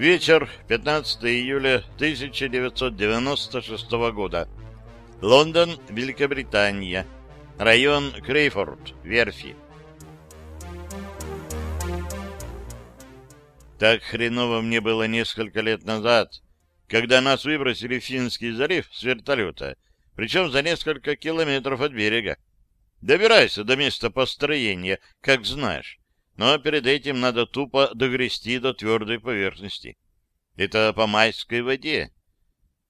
Вечер, 15 июля 1996 года. Лондон, Великобритания. Район Крейфорд, Верфи. Так хреново мне было несколько лет назад, когда нас выбросили в Финский залив с вертолета, причем за несколько километров от берега. Добирайся до места построения, как знаешь, но перед этим надо тупо догрести до твердой поверхности. Это по майской воде.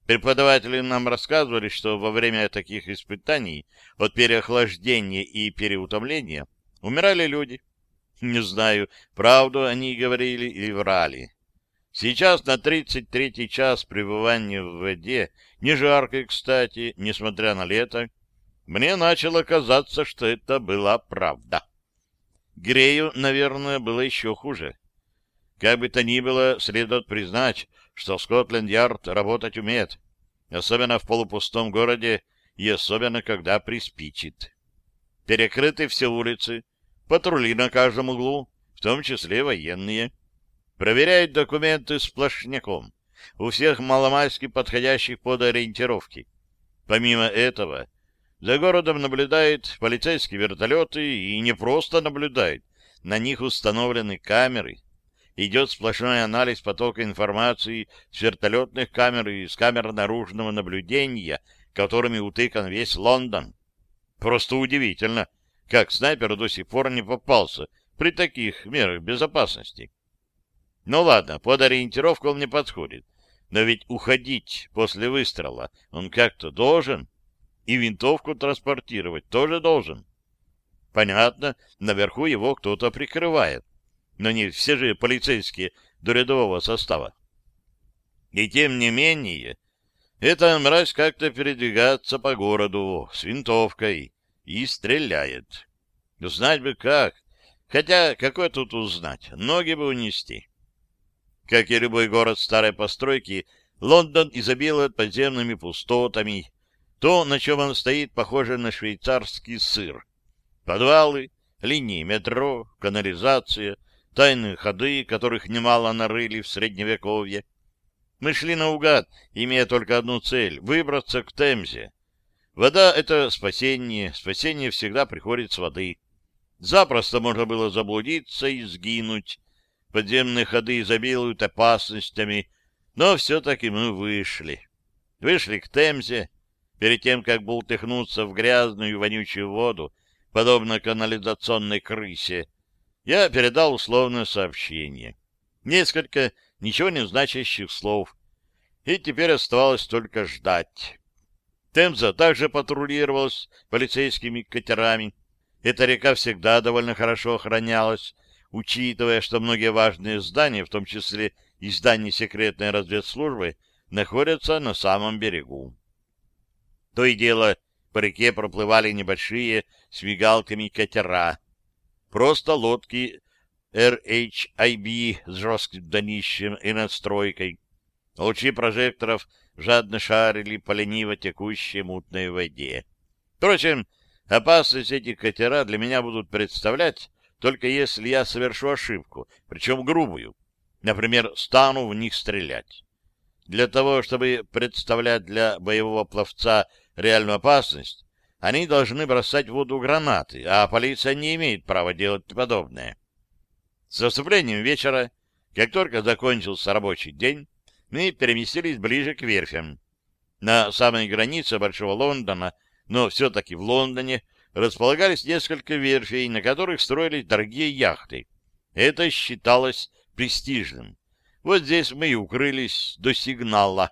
Преподаватели нам рассказывали, что во время таких испытаний от переохлаждения и переутомления умирали люди. Не знаю, правду они говорили или врали. Сейчас на 33-й час пребывания в воде, не жаркой, кстати, несмотря на лето, мне начало казаться, что это была правда. Грею, наверное, было еще хуже. Как бы то ни было, следует признать, что Скотленд-Ярд работать умеет, особенно в полупустом городе и особенно, когда приспичит. Перекрыты все улицы, патрули на каждом углу, в том числе военные. Проверяют документы сплошняком, у всех маломальски подходящих под ориентировки. Помимо этого, за городом наблюдают полицейские вертолеты и не просто наблюдают, на них установлены камеры. Идет сплошной анализ потока информации с вертолетных камер и с камер наружного наблюдения, которыми утыкан весь Лондон. Просто удивительно, как снайпер до сих пор не попался при таких мерах безопасности. Ну ладно, под ориентировку он не подходит, но ведь уходить после выстрела он как-то должен, и винтовку транспортировать тоже должен. Понятно, наверху его кто-то прикрывает, но не все же полицейские до рядового состава. И тем не менее, эта мразь как-то передвигается по городу с винтовкой, и стреляет. Знать бы как. Хотя, какой тут узнать? Ноги бы унести. Как и любой город старой постройки, Лондон изобилует подземными пустотами. То, на чем он стоит, похоже на швейцарский сыр. Подвалы, линии метро, канализация, тайные ходы, которых немало нарыли в Средневековье. Мы шли наугад, имея только одну цель — выбраться к Темзе. Вода — это спасение, спасение всегда приходит с воды. Запросто можно было заблудиться и сгинуть. Подземные ходы изобилуют опасностями, но все-таки мы вышли. Вышли к Темзе, перед тем, как бултыхнуться в грязную вонючую воду, подобно канализационной крысе, я передал условное сообщение. Несколько ничего не значащих слов. И теперь оставалось только ждать. Темза также патрулировалась полицейскими катерами. Эта река всегда довольно хорошо охранялась, учитывая, что многие важные здания, в том числе и здания секретной разведслужбы, находятся на самом берегу. То и дело, по реке проплывали небольшие с мигалками катера. Просто лодки RHIB с жестким днищем и надстройкой. Лучи прожекторов жадно шарили по лениво текущей мутной воде. Впрочем, опасность этих катера для меня будут представлять только если я совершу ошибку, причем грубую. Например, стану в них стрелять. Для того, чтобы представлять для боевого пловца реальную опасность, они должны бросать в воду гранаты, а полиция не имеет права делать подобное. С наступлением вечера, как только закончился рабочий день, мы переместились ближе к верфям. На самой границе Большого Лондона, но все-таки в Лондоне, располагались несколько верфей, на которых строились дорогие яхты. Это считалось престижным. Вот здесь мы и укрылись до сигнала.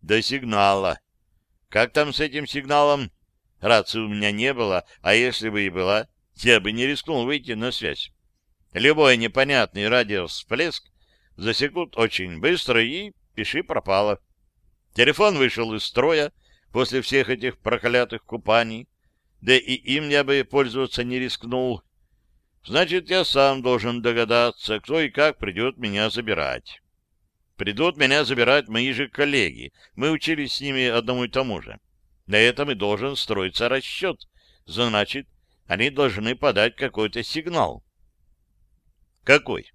До сигнала. Как там с этим сигналом? Рации у меня не было, а если бы и была, я бы не рискнул выйти на связь. Любой непонятный радиовсплеск засекут очень быстро и пиши пропало. Телефон вышел из строя после всех этих проклятых купаний, да и им я бы пользоваться не рискнул. Значит, я сам должен догадаться, кто и как придет меня забирать. Придут меня забирать мои же коллеги. Мы учились с ними одному и тому же. На этом и должен строиться расчет. Значит, они должны подать какой-то сигнал. Какой?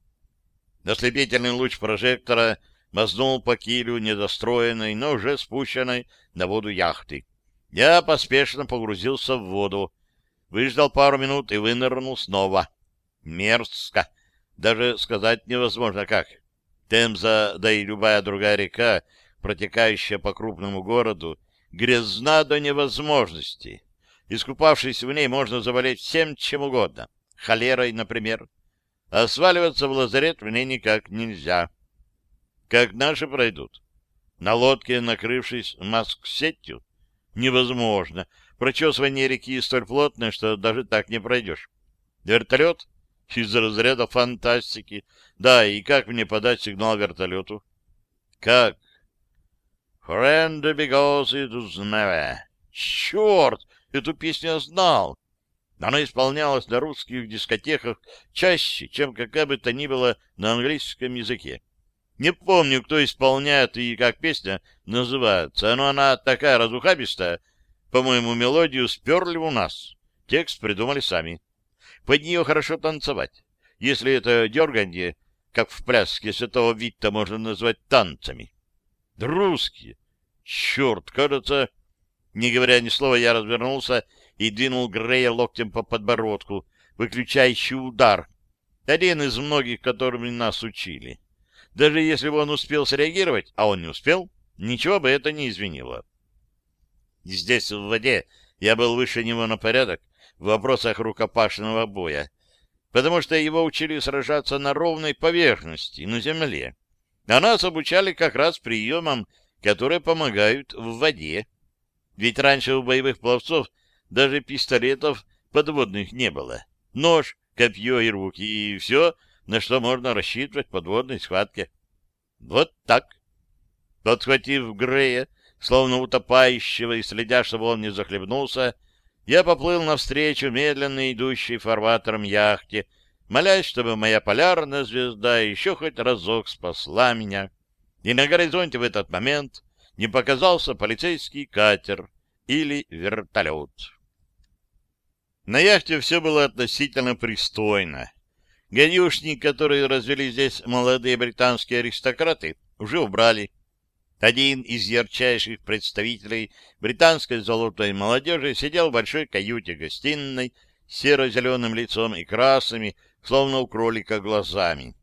Ослепительный луч прожектора мазнул по килю недостроенной, но уже спущенной на воду яхты. Я поспешно погрузился в воду, выждал пару минут и вынырнул снова. Мерзко. Даже сказать невозможно как. Темза, да и любая другая река, протекающая по крупному городу, грязна до невозможности. Искупавшись в ней, можно заболеть всем чем угодно. Холерой, например. А сваливаться в лазарет в ней никак нельзя. Как наши пройдут? На лодке, накрывшись маск-сетью? Невозможно. Прочесывание реки столь плотное, что даже так не пройдешь. Вертолет? Из разряда фантастики. Да, и как мне подать сигнал вертолету? Как? Friend because it was never. Черт! Эту песню я знал. Она исполнялась на русских дискотеках чаще, чем какая бы то ни было на английском языке. Не помню, кто исполняет и как песня называется, но она такая разухабистая. По-моему, мелодию сперли у нас. Текст придумали сами. Под нее хорошо танцевать. Если это дерганье, как в пляске святого Витта можно назвать танцами. Русские! Черт, кажется... Не говоря ни слова, я развернулся и двинул Грея локтем по подбородку, выключающий удар. Один из многих, которыми нас учили. Даже если бы он успел среагировать, а он не успел, ничего бы это не изменило. Здесь, в воде, я был выше него на порядок в вопросах рукопашного боя, потому что его учили сражаться на ровной поверхности, на земле. А нас обучали как раз приемам, которые помогают в воде. Ведь раньше у боевых пловцов даже пистолетов подводных не было. Нож, копье и руки, и все — на что можно рассчитывать в подводной схватке. Вот так. Подхватив Грея, словно утопающего и следя, чтобы он не захлебнулся, я поплыл навстречу медленно идущей фарватером яхте, молясь, чтобы моя полярная звезда еще хоть разок спасла меня. И на горизонте в этот момент не показался полицейский катер или вертолет. На яхте все было относительно пристойно. Гадюшник, который развели здесь молодые британские аристократы, уже убрали. Один из ярчайших представителей британской золотой молодежи сидел в большой каюте-гостиной с серо-зеленым лицом и красными, словно у кролика, глазами.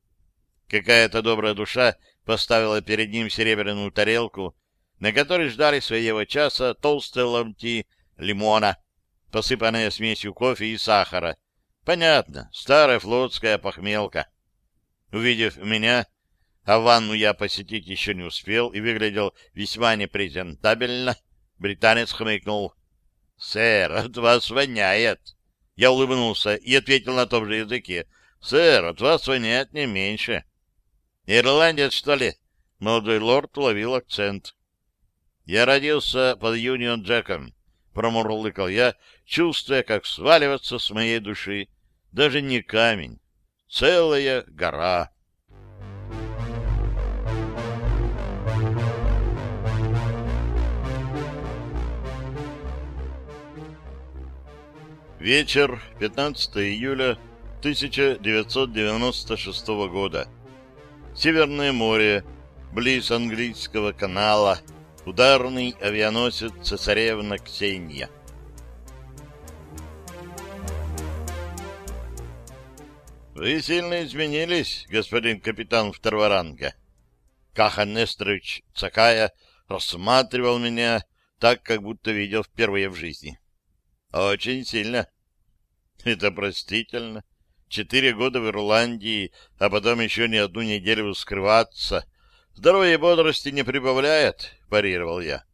Какая-то добрая душа поставила перед ним серебряную тарелку, на которой ждали своего часа толстые ломти лимона, посыпанные смесью кофе и сахара, Понятно, старая флотская похмелка. Увидев меня, а ванну я посетить еще не успел и выглядел весьма непрезентабельно, британец хмыкнул. — Сэр, от вас воняет. Я улыбнулся и ответил на том же языке. — Сэр, от вас воняет не меньше. — Ирландец, что ли? Молодой лорд уловил акцент. — Я родился под Юнион Джеком, — промурлыкал я, чувствуя, как сваливаться с моей души даже не камень, целая гора. Вечер, 15 июля 1996 года. Северное море, близ английского канала, ударный авианосец цесаревна Ксения. Вы сильно изменились, господин капитан второго ранга. Кахан Нестерович Цакая рассматривал меня так, как будто видел впервые в жизни. Очень сильно. Это простительно. Четыре года в Ирландии, а потом еще не одну неделю скрываться. Здоровье и бодрости не прибавляет, парировал я.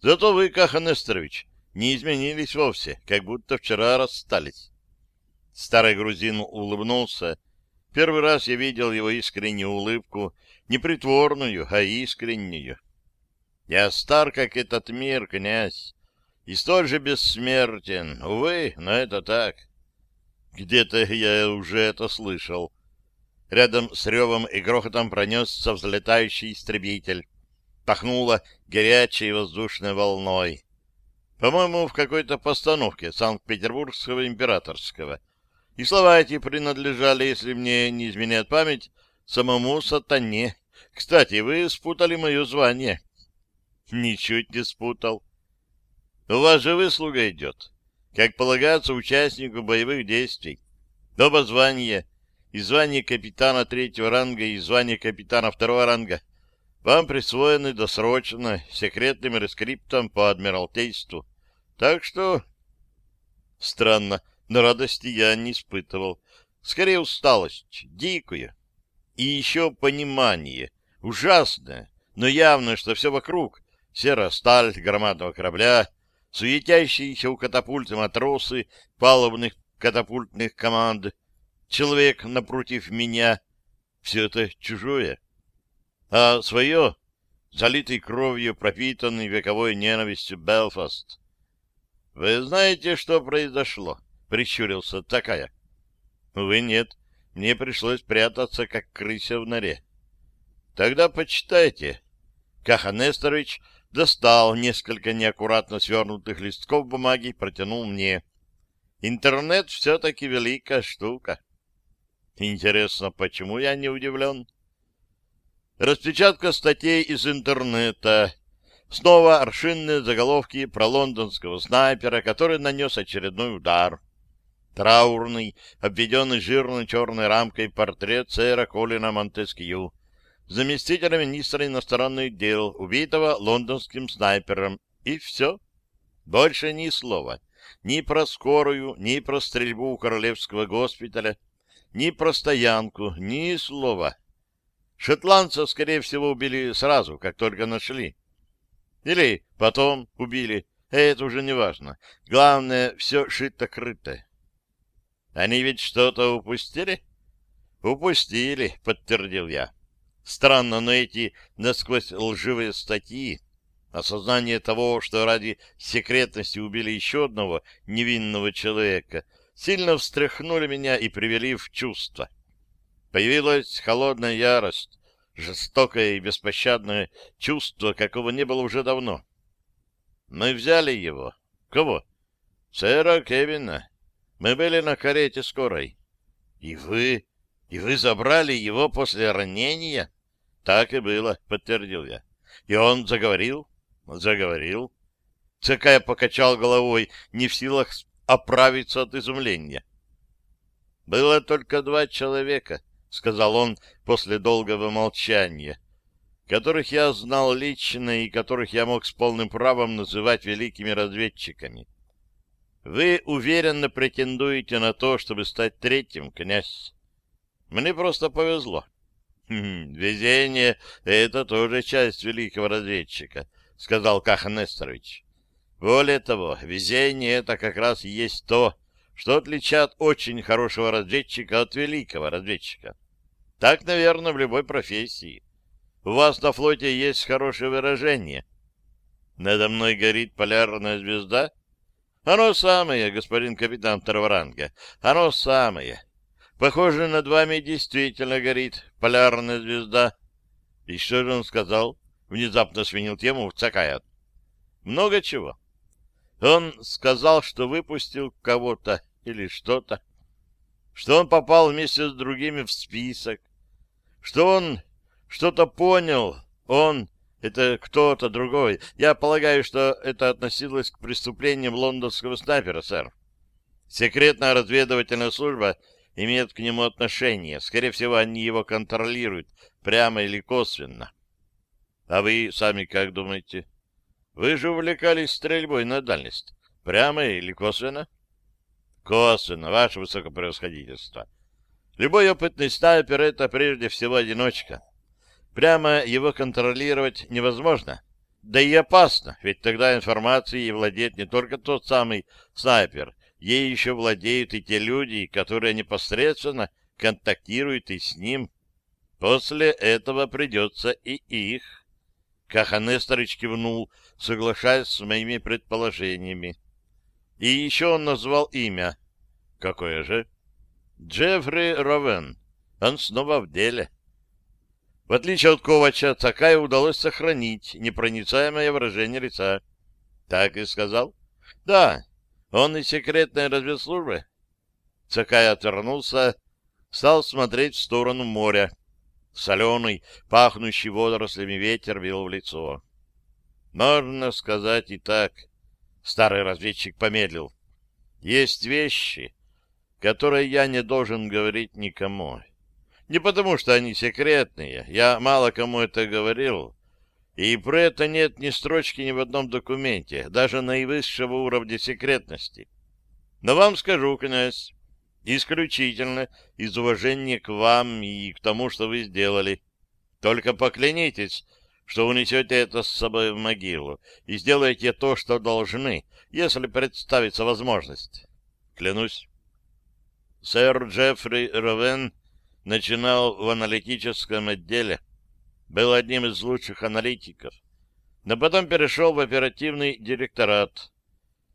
Зато вы, Кахан Нестерович, не изменились вовсе, как будто вчера расстались. Старый грузин улыбнулся. Первый раз я видел его искреннюю улыбку, не притворную, а искреннюю. Я стар, как этот мир, князь, и столь же бессмертен. Увы, но это так. Где-то я уже это слышал. Рядом с ревом и грохотом пронесся взлетающий истребитель. Пахнуло горячей воздушной волной. По-моему, в какой-то постановке Санкт-Петербургского императорского — и слова эти принадлежали, если мне не изменяет память, самому сатане. Кстати, вы спутали мое звание. Ничуть не спутал. У вас же выслуга идет, как полагается участнику боевых действий. Оба звания, и звание капитана третьего ранга, и звание капитана второго ранга, вам присвоены досрочно секретным рескриптом по Адмиралтейству. Так что... Странно, но радости я не испытывал. Скорее усталость, дикую. И еще понимание, ужасное, но явно, что все вокруг — серая сталь громадного корабля, суетящиеся у катапульты матросы палубных катапультных команд, человек напротив меня — все это чужое. А свое — залитый кровью, пропитанный вековой ненавистью Белфаст. — Вы знаете, что произошло? — прищурился такая. — Увы, нет. Мне пришлось прятаться, как крыса в норе. — Тогда почитайте. Каха Несторович достал несколько неаккуратно свернутых листков бумаги и протянул мне. Интернет все-таки великая штука. Интересно, почему я не удивлен? Распечатка статей из интернета. Снова аршинные заголовки про лондонского снайпера, который нанес очередной удар. Траурный, обведенный жирной черной рамкой портрет сэра Колина Монтескью, заместителя министра иностранных дел, убитого лондонским снайпером. И все. Больше ни слова ни про скорую, ни про стрельбу у королевского госпиталя, ни про стоянку, ни слова. Шотландцев, скорее всего, убили сразу, как только нашли. Или потом убили. Это уже не важно. Главное, все шито-крыто. Они ведь что-то упустили? Упустили, подтвердил я. Странно, но эти насквозь лживые статьи Осознание того, что ради секретности убили еще одного невинного человека, сильно встряхнули меня и привели в чувство. Появилась холодная ярость, жестокое и беспощадное чувство, какого не было уже давно. Мы взяли его. Кого? Сэра Кевина. Мы были на карете скорой. И вы... И вы забрали его после ранения? Так и было, подтвердил я. И он заговорил? Заговорил. Цекая покачал головой, не в силах оправиться от изумления. «Было только два человека», — сказал он после долгого молчания, которых я знал лично и которых я мог с полным правом называть великими разведчиками. «Вы уверенно претендуете на то, чтобы стать третьим, князь. Мне просто повезло». «Хм, «Везение — это тоже часть великого разведчика», — сказал Кахан Несторович. Более того, везение — это как раз и есть то, что отличает очень хорошего разведчика от великого разведчика. Так, наверное, в любой профессии. У вас на флоте есть хорошее выражение. Надо мной горит полярная звезда? Оно самое, господин капитан второго ранга. Оно самое. Похоже, над вами действительно горит полярная звезда. И что же он сказал? Внезапно сменил тему Цакаят. Много чего. Он сказал, что выпустил кого-то или что-то, что он попал вместе с другими в список, что он что-то понял, он — это кто-то другой. Я полагаю, что это относилось к преступлениям лондонского снайпера, сэр. Секретная разведывательная служба имеет к нему отношение. Скорее всего, они его контролируют, прямо или косвенно. А вы сами как думаете? Вы же увлекались стрельбой на дальность. Прямо или косвенно? Косвенно, ваше высокопревосходительство. Любой опытный снайпер — это прежде всего одиночка. Прямо его контролировать невозможно. Да и опасно, ведь тогда информацией владеет не только тот самый снайпер, ей еще владеют и те люди, которые непосредственно контактируют и с ним. После этого придется и их. Каха Несторович кивнул, соглашаясь с моими предположениями. И еще он назвал имя. Какое же? Джеффри Ровен. Он снова в деле. В отличие от Ковача, такая удалось сохранить непроницаемое выражение лица. Так и сказал? Да, он из секретной разведслужбы. Цакай отвернулся, стал смотреть в сторону моря. Соленый, пахнущий водорослями ветер бил в лицо. Можно сказать и так. Старый разведчик помедлил. Есть вещи, которые я не должен говорить никому. Не потому, что они секретные. Я мало кому это говорил. И про это нет ни строчки ни в одном документе, даже наивысшего уровня секретности. Но вам скажу, князь, исключительно из уважения к вам и к тому, что вы сделали. Только поклянитесь, что унесете это с собой в могилу и сделаете то, что должны, если представится возможность. Клянусь. Сэр Джеффри Ровен начинал в аналитическом отделе, был одним из лучших аналитиков, но потом перешел в оперативный директорат.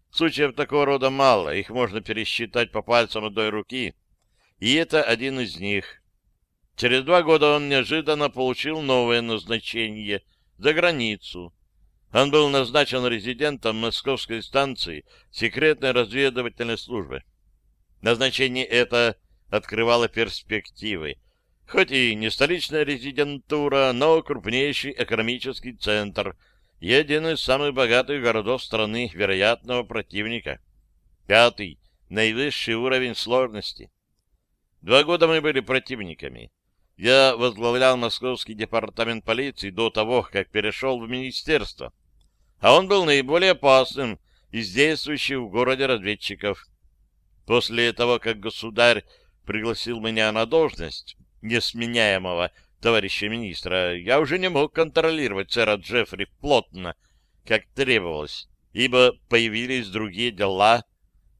Случаев такого рода мало, их можно пересчитать по пальцам одной руки, и это один из них. Через два года он неожиданно получил новое назначение за границу. Он был назначен резидентом Московской станции секретной разведывательной службы. Назначение это открывало перспективы. Хоть и не столичная резидентура, но крупнейший экономический центр и один из самых богатых городов страны вероятного противника. Пятый, наивысший уровень сложности. Два года мы были противниками. Я возглавлял Московский департамент полиции до того, как перешел в министерство. А он был наиболее опасным из действующих в городе разведчиков. После того, как государь пригласил меня на должность несменяемого товарища министра, я уже не мог контролировать сэра Джеффри плотно, как требовалось, ибо появились другие дела,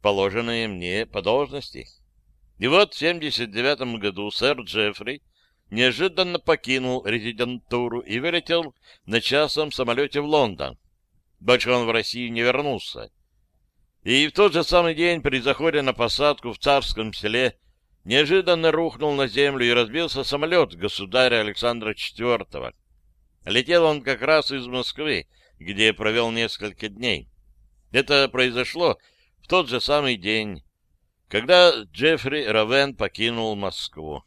положенные мне по должности. И вот в 79 году сэр Джеффри неожиданно покинул резидентуру и вылетел на частном самолете в Лондон. Больше он в Россию не вернулся. И в тот же самый день при заходе на посадку в царском селе неожиданно рухнул на землю и разбился самолет государя Александра IV. Летел он как раз из Москвы, где провел несколько дней. Это произошло в тот же самый день, когда Джеффри Равен покинул Москву.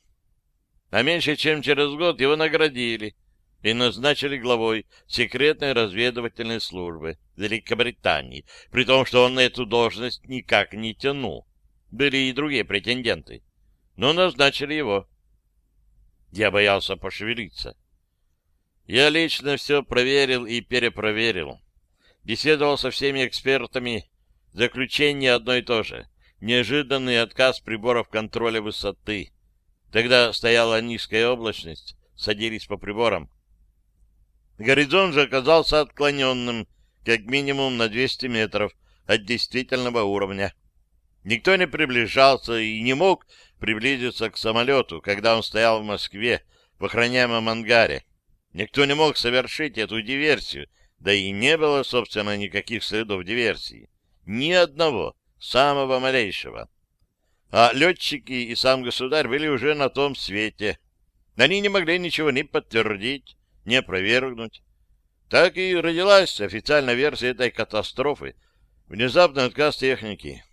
А меньше чем через год его наградили и назначили главой секретной разведывательной службы Великобритании, при том, что он на эту должность никак не тянул. Были и другие претенденты, но назначили его. Я боялся пошевелиться. Я лично все проверил и перепроверил. Беседовал со всеми экспертами. Заключение одно и то же. Неожиданный отказ приборов контроля высоты. Тогда стояла низкая облачность, садились по приборам. Горизонт же оказался отклоненным, как минимум на 200 метров от действительного уровня. Никто не приближался и не мог приблизиться к самолету, когда он стоял в Москве в охраняемом ангаре. Никто не мог совершить эту диверсию, да и не было, собственно, никаких следов диверсии. Ни одного, самого малейшего. А летчики и сам государь были уже на том свете. Они не могли ничего ни подтвердить, не опровергнуть. Так и родилась официальная версия этой катастрофы. Внезапный отказ техники.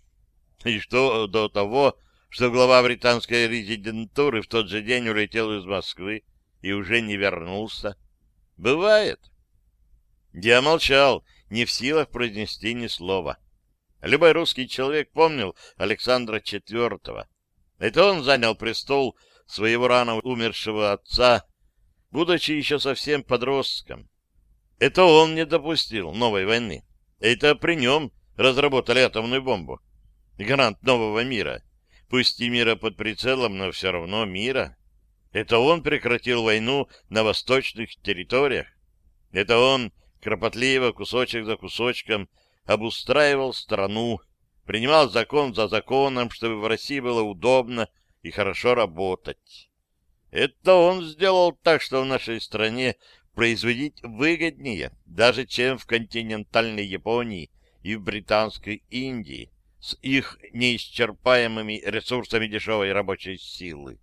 И что до того, что глава британской резидентуры в тот же день улетел из Москвы и уже не вернулся. Бывает. Я молчал, не в силах произнести ни слова. Любой русский человек помнил Александра IV. Это он занял престол своего рано умершего отца будучи еще совсем подростком. Это он не допустил новой войны. Это при нем разработали атомную бомбу. Гарант нового мира. Пусть и мира под прицелом, но все равно мира. Это он прекратил войну на восточных территориях. Это он кропотливо, кусочек за кусочком, обустраивал страну, принимал закон за законом, чтобы в России было удобно и хорошо работать. Это он сделал так, что в нашей стране производить выгоднее, даже чем в континентальной Японии и в британской Индии с их неисчерпаемыми ресурсами дешевой рабочей силы.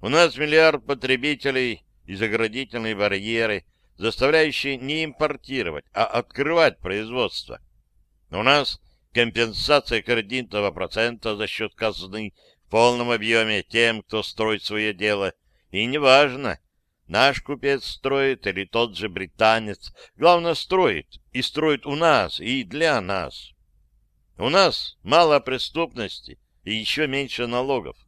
У нас миллиард потребителей и заградительные барьеры, заставляющие не импортировать, а открывать производство. У нас компенсация кредитного процента за счет казны в полном объеме тем, кто строит свое дело, и неважно, Наш купец строит или тот же британец. Главное, строит. И строит у нас, и для нас. У нас мало преступности и еще меньше налогов.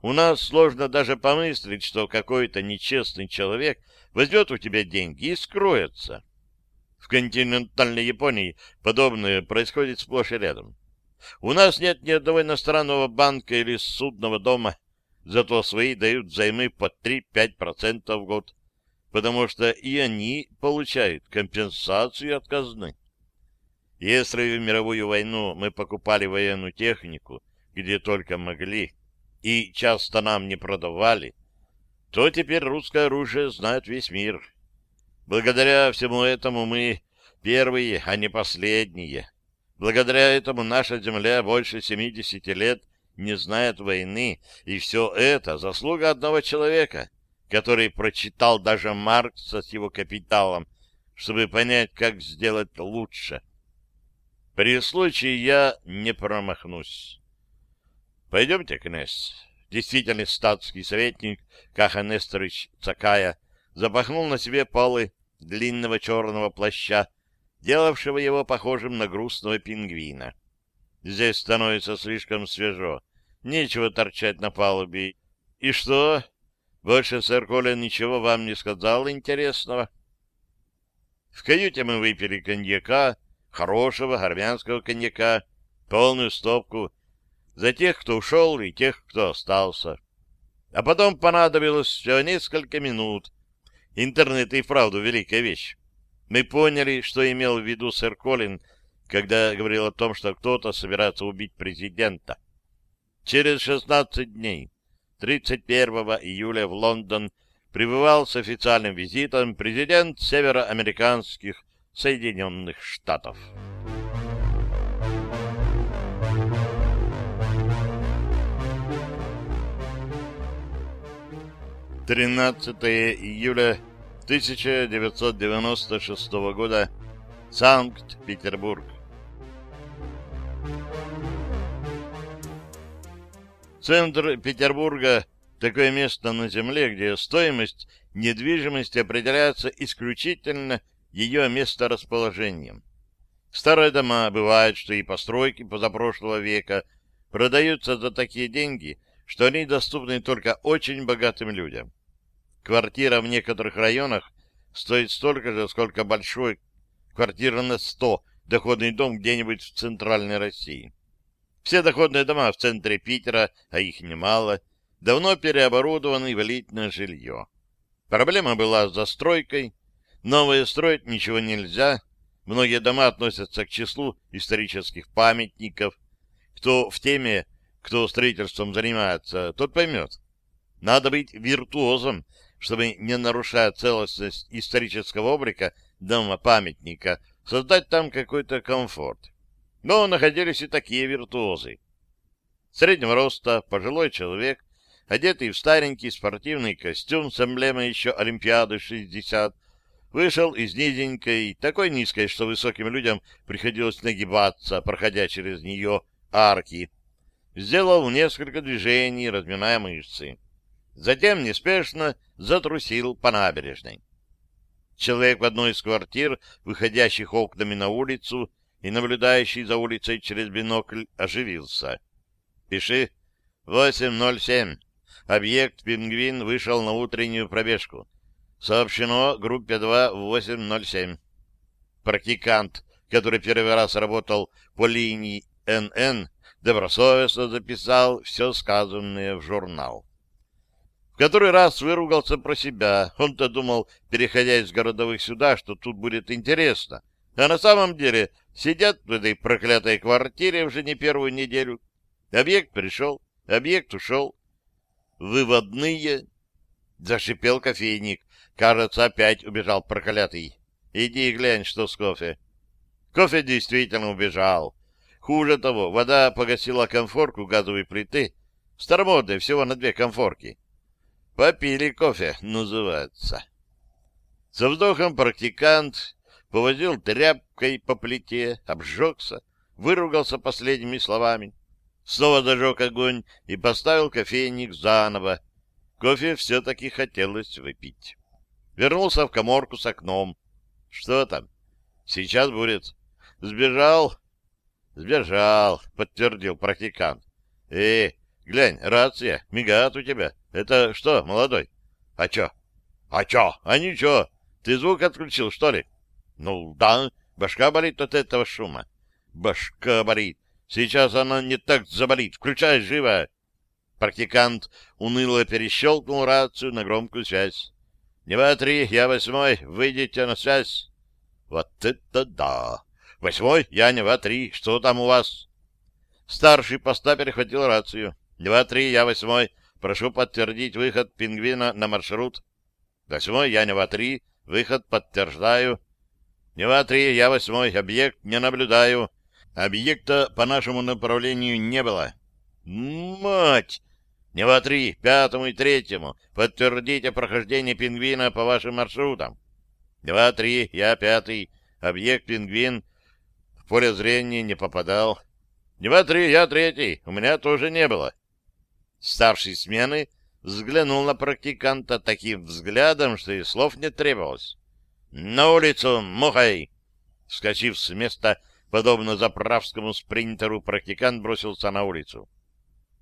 У нас сложно даже помыслить, что какой-то нечестный человек возьмет у тебя деньги и скроется. В континентальной Японии подобное происходит сплошь и рядом. У нас нет ни одного иностранного банка или судного дома, зато свои дают взаймы по 3-5% в год, потому что и они получают компенсацию от казны. Если в мировую войну мы покупали военную технику, где только могли, и часто нам не продавали, то теперь русское оружие знает весь мир. Благодаря всему этому мы первые, а не последние. Благодаря этому наша земля больше 70 лет не знает войны, и все это заслуга одного человека, который прочитал даже Маркса с его капиталом, чтобы понять, как сделать лучше. При случае я не промахнусь. Пойдемте, князь. Действительно статский советник Каха Несторович Цакая запахнул на себе полы длинного черного плаща, делавшего его похожим на грустного пингвина. Здесь становится слишком свежо. Нечего торчать на палубе. И что? Больше сэр Колин ничего вам не сказал интересного? В каюте мы выпили коньяка, хорошего армянского коньяка, полную стопку, за тех, кто ушел, и тех, кто остался. А потом понадобилось всего несколько минут. Интернет и вправду великая вещь. Мы поняли, что имел в виду сэр Колин, когда говорил о том, что кто-то собирается убить президента. Через 16 дней, 31 июля в Лондон, прибывал с официальным визитом президент североамериканских Соединенных Штатов. 13 июля 1996 года, Санкт-Петербург. Центр Петербурга — такое место на Земле, где стоимость недвижимости определяется исключительно ее месторасположением. Старые дома, бывают, что и постройки позапрошлого века, продаются за такие деньги, что они доступны только очень богатым людям. Квартира в некоторых районах стоит столько же, сколько большой квартира на 100 доходный дом где-нибудь в центральной России. Все доходные дома в центре Питера, а их немало, давно переоборудованы в элитное жилье. Проблема была с застройкой. Новое строить ничего нельзя. Многие дома относятся к числу исторических памятников. Кто в теме, кто строительством занимается, тот поймет. Надо быть виртуозом, чтобы, не нарушая целостность исторического облика дома-памятника, создать там какой-то комфорт. Но находились и такие виртуозы. Среднего роста, пожилой человек, одетый в старенький спортивный костюм с эмблемой еще Олимпиады 60, вышел из низенькой, такой низкой, что высоким людям приходилось нагибаться, проходя через нее арки. Сделал несколько движений, разминая мышцы. Затем неспешно затрусил по набережной. Человек в одной из квартир, выходящих окнами на улицу и наблюдающий за улицей через бинокль, оживился. «Пиши. 8.07. Объект «Пингвин» вышел на утреннюю пробежку. Сообщено группе 2 в 8.07. Практикант, который первый раз работал по линии НН, добросовестно записал все сказанное в журнал который раз выругался про себя. Он-то думал, переходя из городовых сюда, что тут будет интересно. А на самом деле сидят в этой проклятой квартире уже не первую неделю. Объект пришел, объект ушел. Выводные. Зашипел кофейник. Кажется, опять убежал проклятый. Иди и глянь, что с кофе. Кофе действительно убежал. Хуже того, вода погасила конфорку газовой плиты. Старомодной всего на две конфорки. Попили кофе, называется. Со вздохом практикант повозил тряпкой по плите, обжегся, выругался последними словами. Снова зажег огонь и поставил кофейник заново. Кофе все-таки хотелось выпить. Вернулся в коморку с окном. Что там? Сейчас будет. Сбежал? Сбежал, подтвердил практикант. Э, глянь, рация, мигает у тебя. Это что, молодой? А чё? А чё? А ничего. Ты звук отключил, что ли? Ну, да. Башка болит от этого шума. Башка болит. Сейчас она не так заболит. Включай живо. Практикант уныло перещелкнул рацию на громкую связь. «Нева-три, я восьмой, выйдите на связь». «Вот это да! Восьмой, я Нева-три, что там у вас?» Старший поста перехватил рацию. «Нева-три, я восьмой, прошу подтвердить выход пингвина на маршрут». «Восьмой, я Нева-три, выход подтверждаю». «Нева-три, я восьмой, объект не наблюдаю». Объекта по нашему направлению не было. «Мать!» Нева-3, пятому и третьему. Подтвердите прохождение пингвина по вашим маршрутам. Два-три, я пятый. Объект пингвин в поле зрения не попадал. Два-три, я третий. У меня тоже не было. Старший смены взглянул на практиканта таким взглядом, что и слов не требовалось. «На улицу, мухой!» Вскочив с места, подобно заправскому спринтеру, практикант бросился на улицу.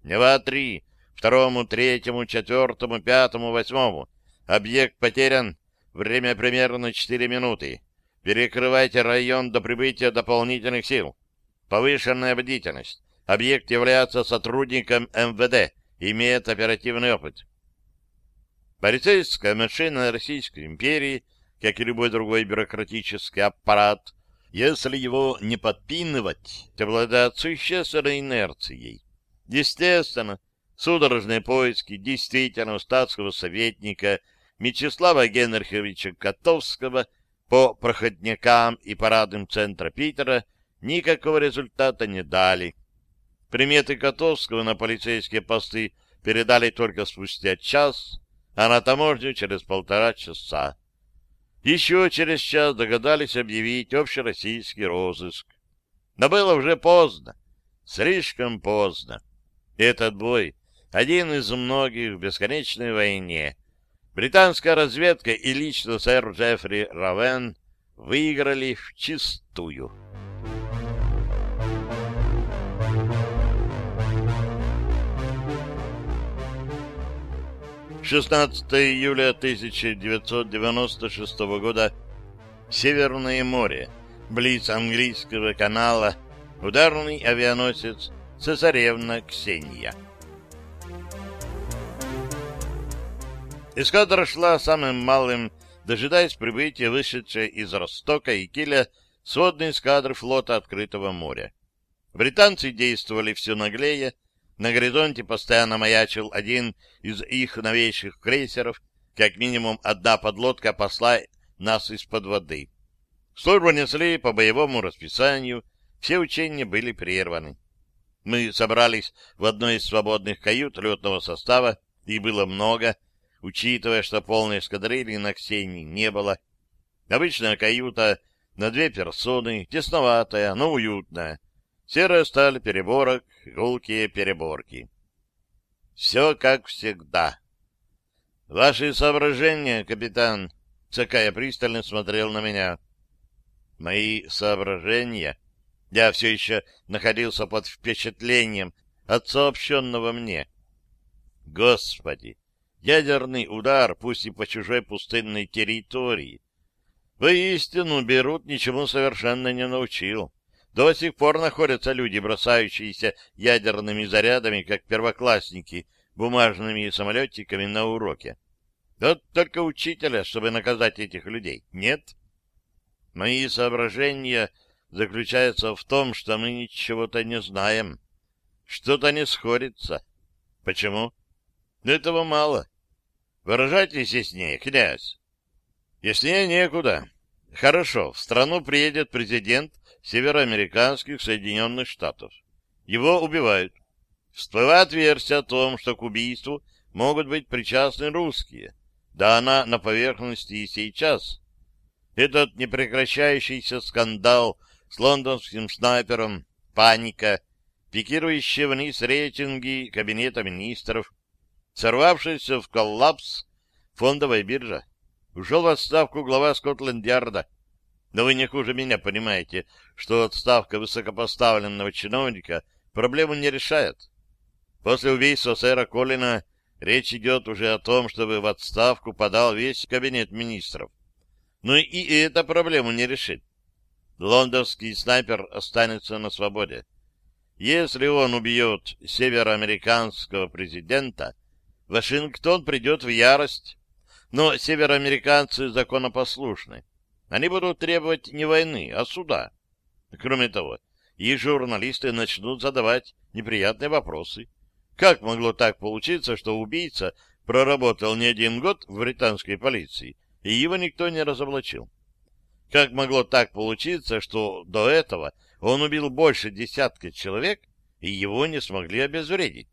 «Нева-три! Второму, третьему, четвертому, пятому, восьмому. Объект потерян. Время примерно 4 минуты. Перекрывайте район до прибытия дополнительных сил. Повышенная бдительность. Объект является сотрудником МВД, имеет оперативный опыт. Полицейская машина Российской империи, как и любой другой бюрократический аппарат, если его не подпинывать, обладает существенной инерцией. Естественно, судорожные поиски действительного статского советника Мечислава Генриховича Котовского по проходнякам и парадным центра Питера никакого результата не дали. Приметы Котовского на полицейские посты передали только спустя час, а на таможню через полтора часа. Еще через час догадались объявить общероссийский розыск. Но было уже поздно, слишком поздно. Этот бой один из многих в бесконечной войне. Британская разведка и лично сэр Джеффри Равен выиграли в чистую. Шестнадцатое июля 1996 года. Северное море. Близ английского канала. Ударный авианосец Цесаревна Ксения. Эскадра шла самым малым, дожидаясь прибытия вышедшей из Ростока и Киля сводной эскадры флота открытого моря. Британцы действовали все наглее, на горизонте постоянно маячил один из их новейших крейсеров, как минимум одна подлодка посла нас из-под воды. Службу несли по боевому расписанию, все учения были прерваны. Мы собрались в одной из свободных кают летного состава, их было много, учитывая, что полной эскадрильи на Ксении не было. Обычная каюта на две персоны, тесноватая, но уютная. Серая сталь переборок, гулкие переборки. Все как всегда. Ваши соображения, капитан? Цакая пристально смотрел на меня. Мои соображения? Я все еще находился под впечатлением от сообщенного мне. Господи! Ядерный удар, пусть и по чужой пустынной территории. Воистину, Берут ничему совершенно не научил. До сих пор находятся люди, бросающиеся ядерными зарядами, как первоклассники, бумажными самолетиками на уроке. Вот только учителя, чтобы наказать этих людей, нет. Мои соображения заключаются в том, что мы ничего-то не знаем. Что-то не сходится. Почему? Этого мало. Выражайтесь яснее, князь. Яснее некуда. Хорошо, в страну приедет президент североамериканских Соединенных Штатов. Его убивают. Всплывает версия о том, что к убийству могут быть причастны русские. Да она на поверхности и сейчас. Этот непрекращающийся скандал с лондонским снайпером, паника, пикирующие вниз рейтинги Кабинета министров, сорвавшаяся в коллапс фондовая биржа. ушел в отставку глава Скотланд-Ярда. Но вы не хуже меня понимаете, что отставка высокопоставленного чиновника проблему не решает. После убийства сэра Колина речь идет уже о том, чтобы в отставку подал весь кабинет министров. Но и эта проблему не решит. Лондонский снайпер останется на свободе. Если он убьет североамериканского президента, Вашингтон придет в ярость. Но североамериканцы законопослушны. Они будут требовать не войны, а суда. Кроме того, их журналисты начнут задавать неприятные вопросы. Как могло так получиться, что убийца проработал не один год в британской полиции, и его никто не разоблачил? Как могло так получиться, что до этого он убил больше десятка человек, и его не смогли обезвредить?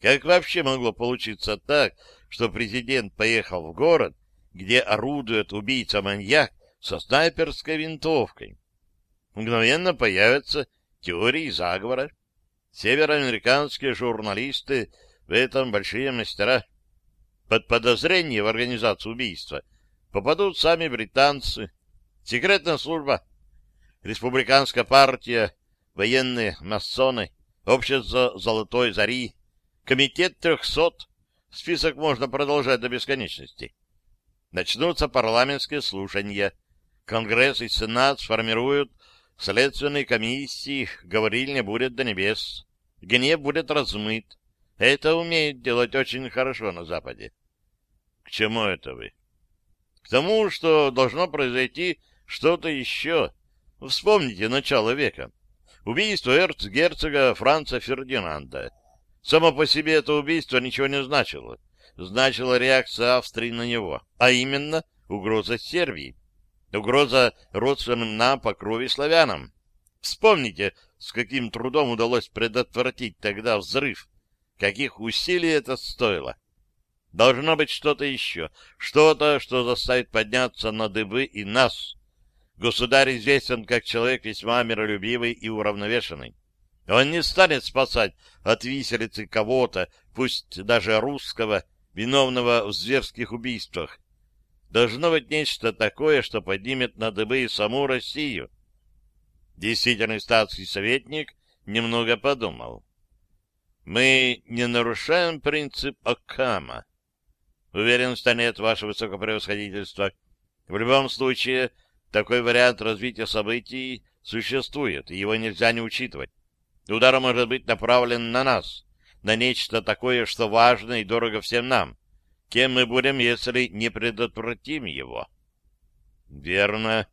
Как вообще могло получиться так, что президент поехал в город, где орудует убийца-маньяк со снайперской винтовкой? Мгновенно появятся теории заговора. Североамериканские журналисты в этом большие мастера. Под подозрение в организации убийства попадут сами британцы, секретная служба, республиканская партия, военные масоны, общество Золотой Зари, комитет трехсот. Список можно продолжать до бесконечности. Начнутся парламентские слушания. Конгресс и Сенат сформируют следственные комиссии, говорильня будет до небес. Гнев будет размыт. Это умеют делать очень хорошо на Западе. К чему это вы? К тому, что должно произойти что-то еще. Вспомните начало века. Убийство эрцгерцога Франца Фердинанда. Само по себе это убийство ничего не значило. Значила реакция Австрии на него, а именно угроза Сербии. Угроза родственным нам по крови славянам. Вспомните, с каким трудом удалось предотвратить тогда взрыв. Каких усилий это стоило. Должно быть что-то еще, что-то, что заставит подняться на дыбы и нас. Государь известен как человек весьма миролюбивый и уравновешенный. Он не станет спасать от виселицы кого-то, пусть даже русского, виновного в зверских убийствах. Должно быть нечто такое, что поднимет на дыбы саму Россию. Действительный статский советник немного подумал. Мы не нарушаем принцип Оккама. Уверен, что нет, ваше высокопревосходительство. В любом случае, такой вариант развития событий существует, и его нельзя не учитывать. Удар может быть направлен на нас, на нечто такое, что важно и дорого всем нам. Кем мы будем, если не предотвратим его? Верно.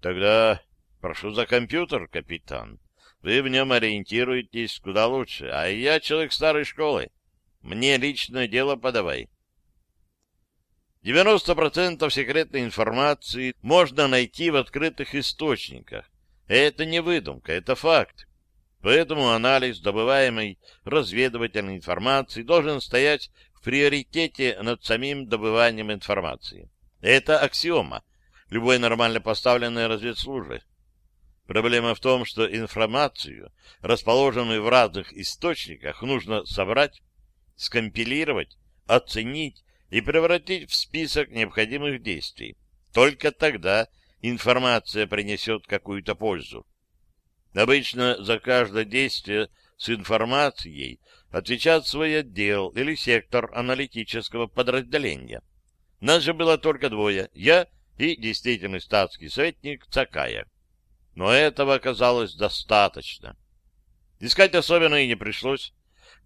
Тогда прошу за компьютер, капитан. Вы в нем ориентируетесь куда лучше, а я человек старой школы. Мне личное дело подавай. 90% секретной информации можно найти в открытых источниках. Это не выдумка, это факт. Поэтому анализ добываемой разведывательной информации должен стоять в приоритете над самим добыванием информации. Это аксиома любой нормально поставленной разведслужбы. Проблема в том, что информацию, расположенную в разных источниках, нужно собрать, скомпилировать, оценить и превратить в список необходимых действий. Только тогда информация принесет какую-то пользу. Обычно за каждое действие с информацией отвечает свой отдел или сектор аналитического подразделения. Нас же было только двое, я и действительный статский советник Цакая. Но этого оказалось достаточно. Искать особенно и не пришлось.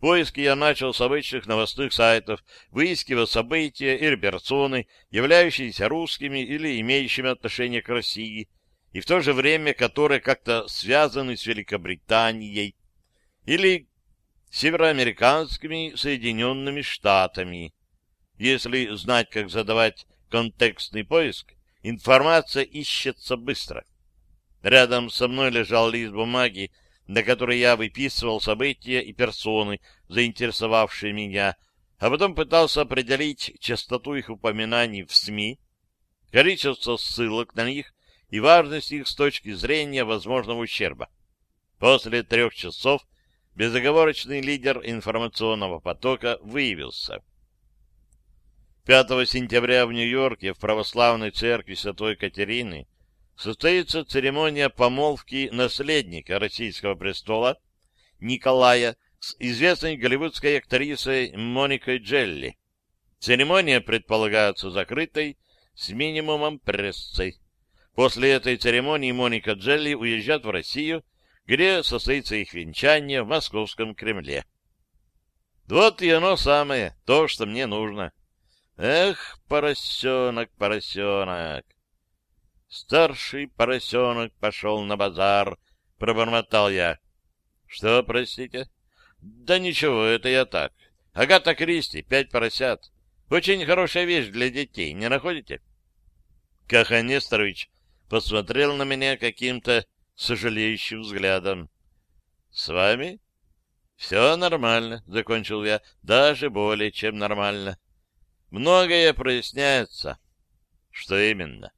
Поиски я начал с обычных новостных сайтов, выискивая события или персоны, являющиеся русскими или имеющими отношение к России, и в то же время которые как-то связаны с Великобританией или североамериканскими Соединенными Штатами. Если знать, как задавать контекстный поиск, информация ищется быстро. Рядом со мной лежал лист бумаги, на которой я выписывал события и персоны, заинтересовавшие меня, а потом пытался определить частоту их упоминаний в СМИ, количество ссылок на них и важность их с точки зрения возможного ущерба. После трех часов безоговорочный лидер информационного потока выявился. 5 сентября в Нью-Йорке в православной церкви Святой Катерины состоится церемония помолвки наследника российского престола Николая с известной голливудской актрисой Моникой Джелли. Церемония предполагается закрытой с минимумом прессы. После этой церемонии Моника Джелли уезжает в Россию, где состоится их венчание в Московском Кремле. Вот и оно самое, то, что мне нужно. Эх, поросенок, поросенок! Старший поросенок пошел на базар, пробормотал я. Что, простите? Да ничего, это я так. Агата Кристи, пять поросят. Очень хорошая вещь для детей, не находите? Каха Несторович посмотрел на меня каким-то сожалеющим взглядом. — С вами? — Все нормально, — закончил я, — даже более чем нормально. Многое проясняется. — Что именно?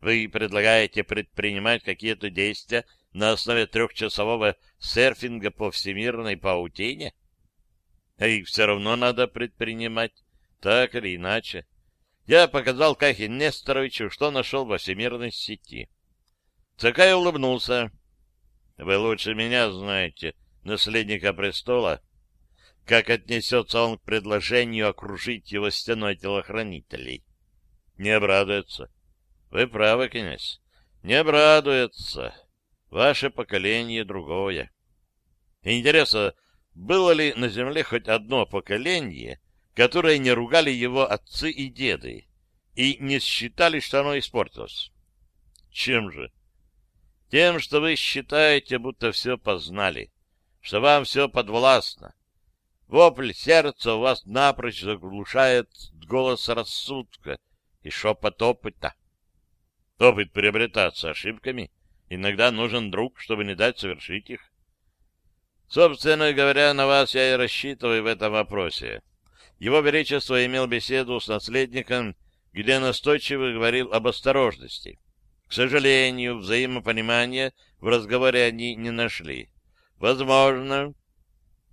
Вы предлагаете предпринимать какие-то действия на основе трехчасового серфинга по всемирной паутине? А их все равно надо предпринимать, так или иначе. Я показал Кахе Несторовичу, что нашел во всемирной сети. Цакай улыбнулся. Вы лучше меня знаете, наследника престола. Как отнесется он к предложению окружить его стеной телохранителей? Не обрадуется. Вы правы, князь. Не обрадуется. Ваше поколение другое. Интересно, было ли на земле хоть одно поколение, которое не ругали его отцы и деды и не считали, что оно испортилось? Чем же? Тем, что вы считаете, будто все познали, что вам все подвластно. Вопль сердца у вас напрочь заглушает голос рассудка и шепот опыта. Опыт приобретаться ошибками. Иногда нужен друг, чтобы не дать совершить их. Собственно говоря, на вас я и рассчитываю в этом вопросе. Его Величество имел беседу с наследником, где настойчиво говорил об осторожности. К сожалению, взаимопонимания в разговоре они не нашли. Возможно...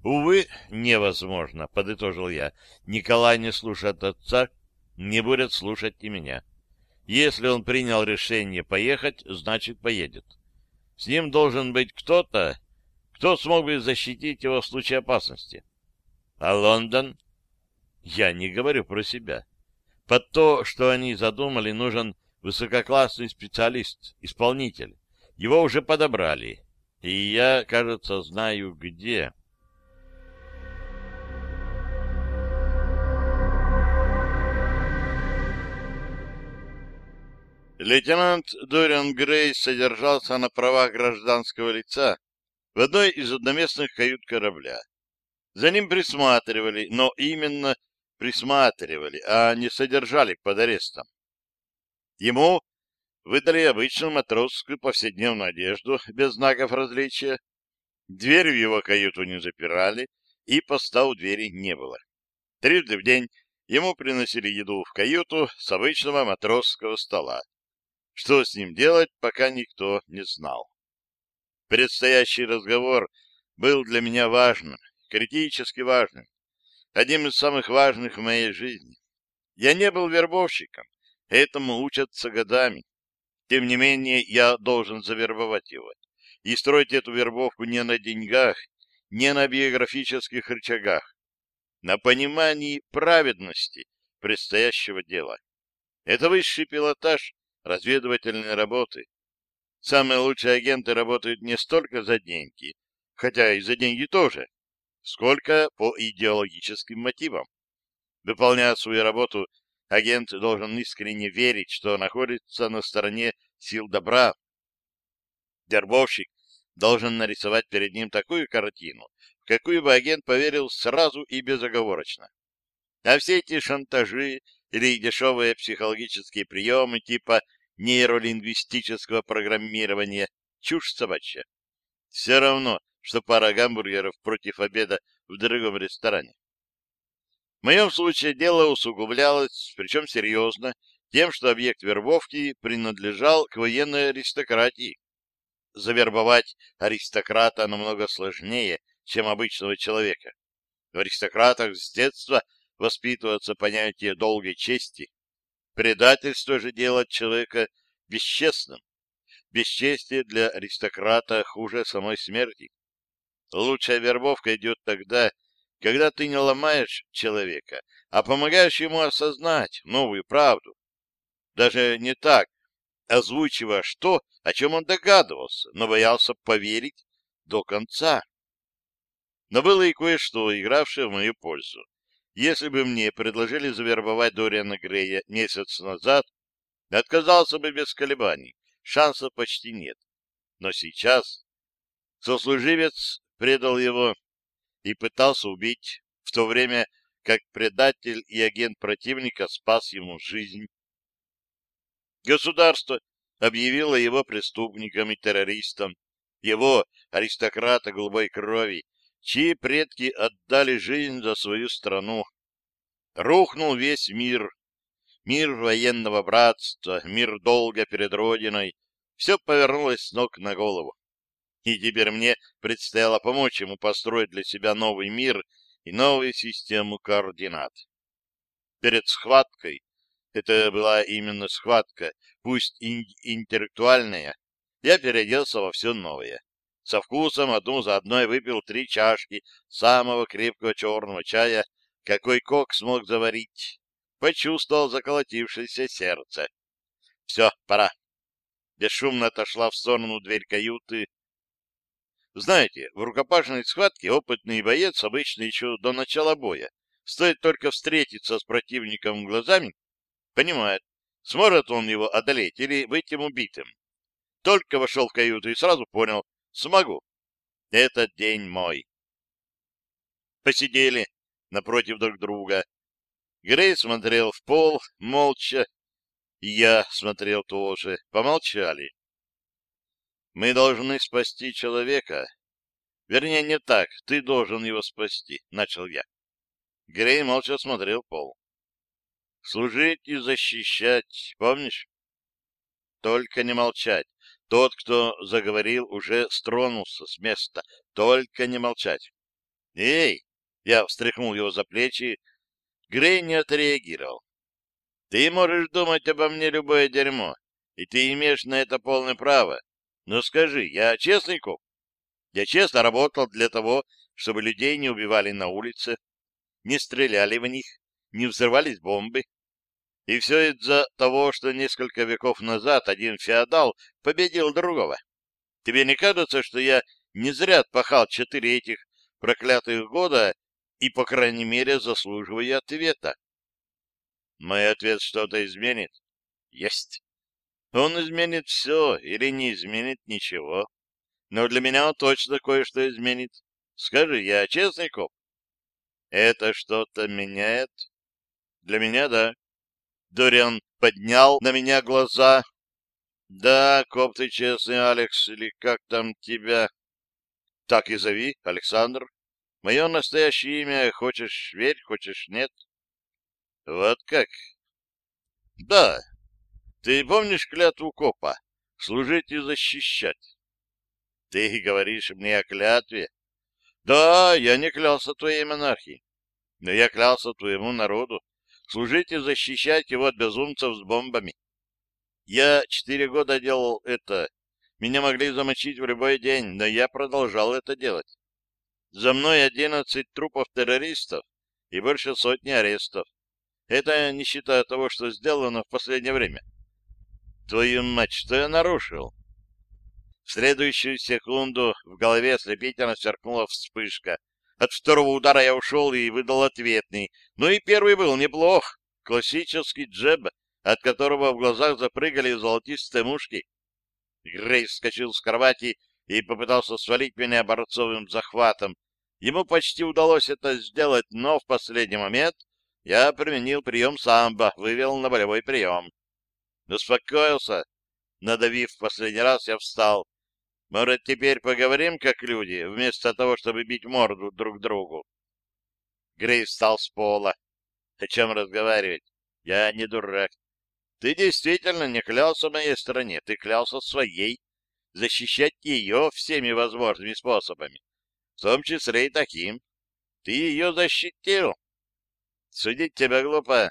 Увы, невозможно, подытожил я. Николай не слушает отца, не будет слушать и меня. Если он принял решение поехать, значит, поедет. С ним должен быть кто-то, кто смог бы защитить его в случае опасности. А Лондон? Я не говорю про себя. Под то, что они задумали, нужен высококлассный специалист, исполнитель. Его уже подобрали, и я, кажется, знаю где. Лейтенант Дориан Грей содержался на правах гражданского лица в одной из одноместных кают корабля. За ним присматривали, но именно присматривали, а не содержали под арестом. Ему выдали обычную матросскую повседневную одежду без знаков различия. Дверь в его каюту не запирали, и поста у двери не было. Трижды в день ему приносили еду в каюту с обычного матросского стола. Что с ним делать, пока никто не знал. Предстоящий разговор был для меня важным, критически важным, одним из самых важных в моей жизни. Я не был вербовщиком, Этому учатся годами. Тем не менее, я должен завербовать его. И строить эту вербовку не на деньгах, не на биографических рычагах, на понимании праведности предстоящего дела. Это высший пилотаж разведывательной работы. Самые лучшие агенты работают не столько за деньги, хотя и за деньги тоже, сколько по идеологическим мотивам. Выполняя свою работу агент должен искренне верить, что находится на стороне сил добра. Дербовщик должен нарисовать перед ним такую картину, в какую бы агент поверил сразу и безоговорочно. А все эти шантажи или дешевые психологические приемы типа нейролингвистического программирования — чушь собачья. Все равно, что пара гамбургеров против обеда в дорогом ресторане. В моем случае дело усугублялось, причем серьезно, тем, что объект вербовки принадлежал к военной аристократии. Завербовать аристократа намного сложнее, чем обычного человека. В аристократах с детства воспитываться понятие долгой чести. Предательство же делает человека бесчестным. Бесчестие для аристократа хуже самой смерти. Лучшая вербовка идет тогда, когда ты не ломаешь человека, а помогаешь ему осознать новую правду. Даже не так, озвучивая что, о чем он догадывался, но боялся поверить до конца. Но было и кое-что, игравшее в мою пользу. Если бы мне предложили завербовать Дориана Грея месяц назад, отказался бы без колебаний, шансов почти нет. Но сейчас сослуживец предал его и пытался убить, в то время как предатель и агент противника спас ему жизнь. Государство объявило его преступником и террористом, его, аристократа голубой крови, чьи предки отдали жизнь за свою страну. Рухнул весь мир, мир военного братства, мир долга перед Родиной, все повернулось с ног на голову. И теперь мне предстояло помочь ему построить для себя новый мир и новую систему координат. Перед схваткой, это была именно схватка, пусть и интеллектуальная, я переоделся во все новое. Со вкусом одну за одной выпил три чашки самого крепкого черного чая, какой кок смог заварить. Почувствовал заколотившееся сердце. Все, пора. Бесшумно отошла в сторону дверь каюты. Знаете, в рукопашной схватке опытный боец обычно еще до начала боя. Стоит только встретиться с противником глазами, понимает, сможет он его одолеть или быть ему убитым. Только вошел в каюту и сразу понял, Смогу. Этот день мой. Посидели напротив друг друга. Грей смотрел в пол, молча, я смотрел тоже. Помолчали. Мы должны спасти человека. Вернее, не так. Ты должен его спасти, — начал я. Грей молча смотрел в пол. Служить и защищать, помнишь? Только не молчать. Тот, кто заговорил, уже стронулся с места. Только не молчать. «Эй!» — я встряхнул его за плечи. Грей не отреагировал. «Ты можешь думать обо мне любое дерьмо, и ты имеешь на это полное право. Но скажи, я честный коп? Я честно работал для того, чтобы людей не убивали на улице, не стреляли в них, не взрывались бомбы, и все из-за того, что несколько веков назад один феодал победил другого. Тебе не кажется, что я не зря пахал четыре этих проклятых года и, по крайней мере, заслуживаю ответа? Мой ответ что-то изменит? Есть. Он изменит все или не изменит ничего. Но для меня он точно кое-что изменит. Скажи, я честный коп? Это что-то меняет? Для меня — да. Дориан поднял на меня глаза. — Да, коп ты честный, Алекс, или как там тебя? — Так и зови, Александр. Мое настоящее имя, хочешь верь, хочешь нет. — Вот как? — Да. Ты помнишь клятву копа? Служить и защищать. — Ты говоришь мне о клятве? — Да, я не клялся твоей монархии, но я клялся твоему народу служить и защищать его от безумцев с бомбами. Я четыре года делал это. Меня могли замочить в любой день, но я продолжал это делать. За мной одиннадцать трупов террористов и больше сотни арестов. Это не считая того, что сделано в последнее время. Твою мать, что я нарушил? В следующую секунду в голове ослепительно сверкнула вспышка. От второго удара я ушел и выдал ответный. Ну и первый был неплох. Классический джеб, от которого в глазах запрыгали золотистые мушки. Грей вскочил с кровати и попытался свалить меня борцовым захватом. Ему почти удалось это сделать, но в последний момент я применил прием самбо, вывел на болевой прием. Успокоился. Надавив в последний раз, я встал. Может, теперь поговорим как люди, вместо того, чтобы бить морду друг другу? Грей встал с пола. О чем разговаривать? Я не дурак. Ты действительно не клялся моей стороне, ты клялся своей. Защищать ее всеми возможными способами, в том числе и таким. Ты ее защитил. Судить тебя глупо.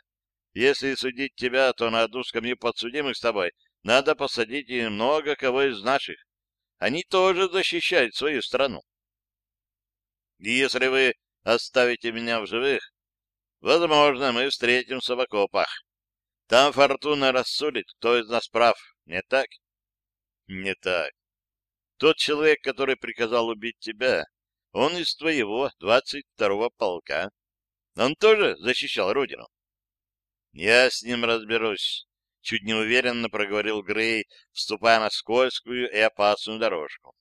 Если судить тебя, то на одну скамью подсудимых с тобой надо посадить и много кого из наших. Они тоже защищают свою страну. Если вы оставите меня в живых, возможно, мы встретимся в окопах. Там фортуна рассудит, кто из нас прав, не так? Не так. Тот человек, который приказал убить тебя, он из твоего двадцать второго полка. Он тоже защищал родину. Я с ним разберусь, чуть неуверенно проговорил Грей, вступая на скользкую и опасную дорожку.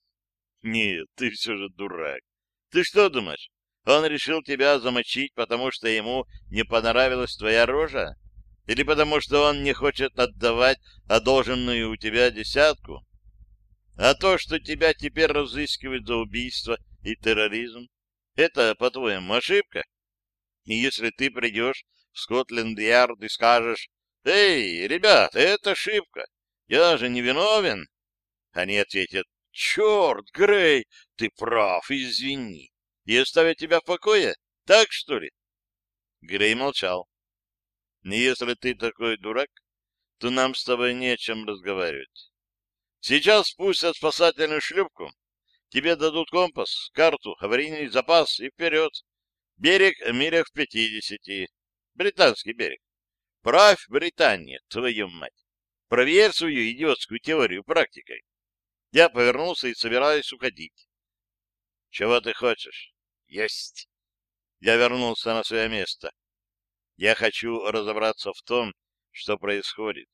Нет, ты все же дурак. Ты что думаешь? Он решил тебя замочить, потому что ему не понравилась твоя рожа? Или потому что он не хочет отдавать одолженную у тебя десятку? А то, что тебя теперь разыскивают за убийство и терроризм, это, по-твоему, ошибка? И если ты придешь в Скотленд-Ярд и скажешь, «Эй, ребят, это ошибка, я же не виновен», они ответят, «Черт, Грей, ты прав, извини», и оставят тебя в покое, так что ли? Грей молчал. «Если ты такой дурак, то нам с тобой не о чем разговаривать. Сейчас спустят спасательную шлюпку. Тебе дадут компас, карту, аварийный запас и вперед. Берег милях в пятидесяти. Британский берег. Правь Британия, твою мать. Проверь свою идиотскую теорию практикой. Я повернулся и собираюсь уходить. Чего ты хочешь? Есть. Я вернулся на свое место. Я хочу разобраться в том, что происходит.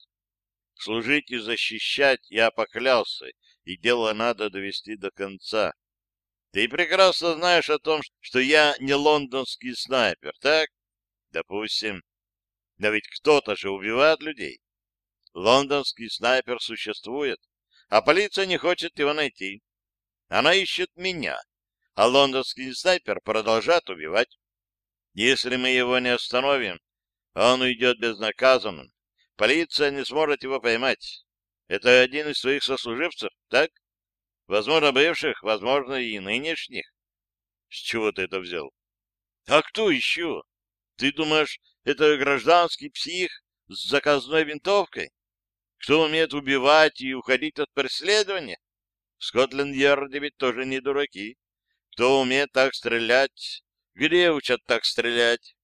Служить и защищать я поклялся, и дело надо довести до конца. Ты прекрасно знаешь о том, что я не лондонский снайпер, так? Допустим. Но ведь кто-то же убивает людей. Лондонский снайпер существует, а полиция не хочет его найти. Она ищет меня, а лондонский снайпер продолжает убивать. Если мы его не остановим, он уйдет безнаказанным, Полиция не сможет его поймать. Это один из своих сослуживцев, так? Возможно, бывших, возможно, и нынешних. С чего ты это взял? А кто еще? Ты думаешь, это гражданский псих с заказной винтовкой? Кто умеет убивать и уходить от преследования? В Скотленд-Ярде ведь тоже не дураки. Кто умеет так стрелять? Где учат так стрелять?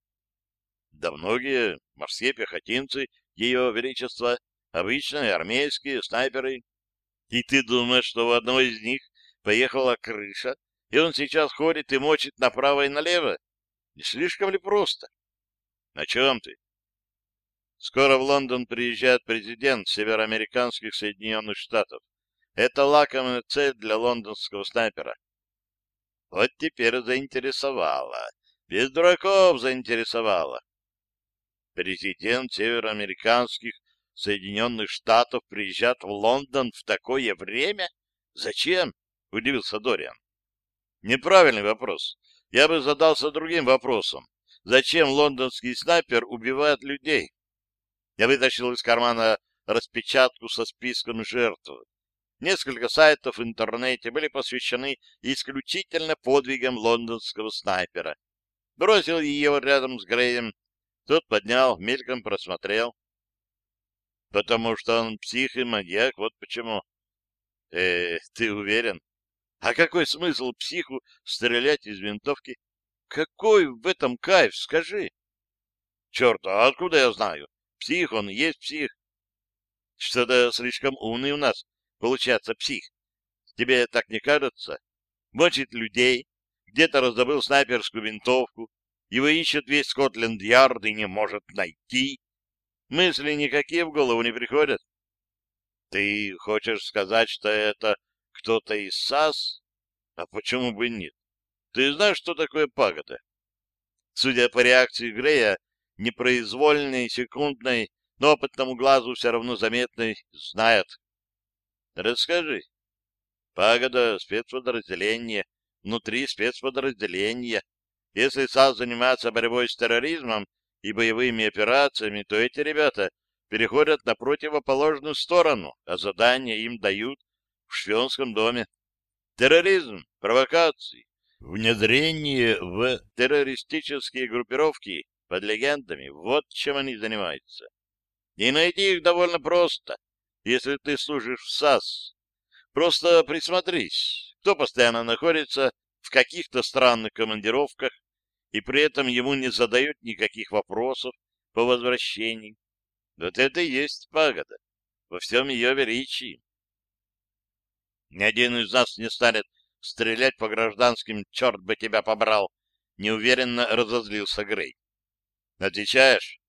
Да многие морские пехотинцы ее величество, обычные армейские снайперы. И ты думаешь, что у одного из них поехала крыша, и он сейчас ходит и мочит направо и налево? Не слишком ли просто? На чем ты? Скоро в Лондон приезжает президент североамериканских Соединенных Штатов. Это лакомая цель для лондонского снайпера. Вот теперь заинтересовала. Без дураков заинтересовала президент североамериканских Соединенных Штатов приезжает в Лондон в такое время? Зачем? — удивился Дориан. Неправильный вопрос. Я бы задался другим вопросом. Зачем лондонский снайпер убивает людей? Я вытащил из кармана распечатку со списком жертв. Несколько сайтов в интернете были посвящены исключительно подвигам лондонского снайпера. Бросил ее рядом с Греем тот поднял, мельком просмотрел. Потому что он псих и маньяк, вот почему. Э, ты уверен? А какой смысл психу стрелять из винтовки? Какой в этом кайф, скажи? Черт, а откуда я знаю? Псих он есть псих. Что-то слишком умный у нас, получается, псих. Тебе так не кажется? Мочит людей, где-то раздобыл снайперскую винтовку, его ищет весь Скотленд-Ярд и не может найти. Мысли никакие в голову не приходят. Ты хочешь сказать, что это кто-то из САС? А почему бы нет? Ты знаешь, что такое пагода? Судя по реакции Грея, непроизвольной, секундной, но опытному глазу все равно заметной, знает. Расскажи. Пагода — спецподразделение, внутри спецподразделения. Если САС занимается борьбой с терроризмом и боевыми операциями, то эти ребята переходят на противоположную сторону, а задания им дают в шпионском доме. Терроризм, провокации, внедрение в террористические группировки под легендами, вот чем они занимаются. И найти их довольно просто, если ты служишь в САС. Просто присмотрись, кто постоянно находится в каких-то странных командировках и при этом ему не задают никаких вопросов по возвращении. Вот это и есть пагода во всем ее величии. Ни один из нас не станет стрелять по гражданским, черт бы тебя побрал, неуверенно разозлился Грей. Отвечаешь?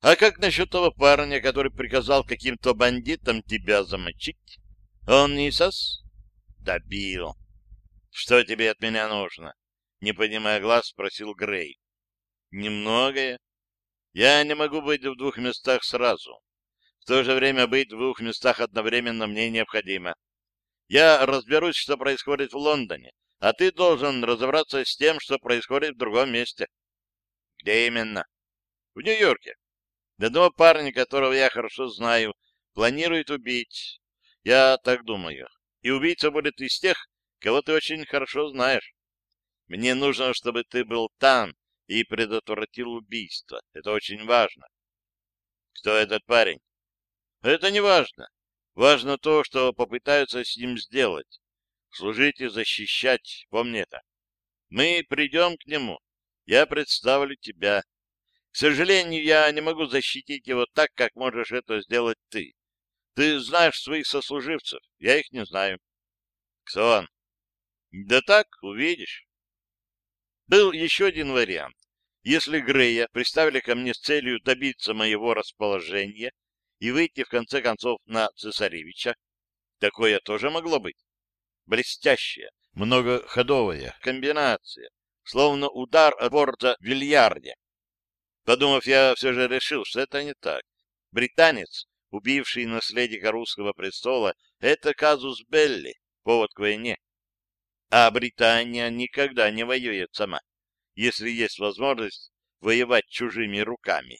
А как насчет того парня, который приказал каким-то бандитам тебя замочить? Он не сос? Добил. Что тебе от меня нужно? Не поднимая глаз, спросил Грей. Немногое. Я не могу быть в двух местах сразу. В то же время быть в двух местах одновременно мне необходимо. Я разберусь, что происходит в Лондоне, а ты должен разобраться с тем, что происходит в другом месте. Где именно? В Нью-Йорке. Одного парня, которого я хорошо знаю, планирует убить. Я так думаю. И убийца будет из тех, кого ты очень хорошо знаешь. Мне нужно, чтобы ты был там и предотвратил убийство. Это очень важно. Кто этот парень? Это не важно. Важно то, что попытаются с ним сделать. Служить и защищать, помни это. Мы придем к нему. Я представлю тебя. К сожалению, я не могу защитить его так, как можешь это сделать ты. Ты знаешь своих сослуживцев, я их не знаю. Кто он? Да так, увидишь. Был еще один вариант. Если Грея представили ко мне с целью добиться моего расположения, и выйти, в конце концов, на цесаревича. Такое тоже могло быть. Блестящая, многоходовая комбинация, словно удар от борта в бильярде. Подумав, я все же решил, что это не так. Британец, убивший наследника русского престола, это казус Белли, повод к войне. А Британия никогда не воюет сама, если есть возможность воевать чужими руками.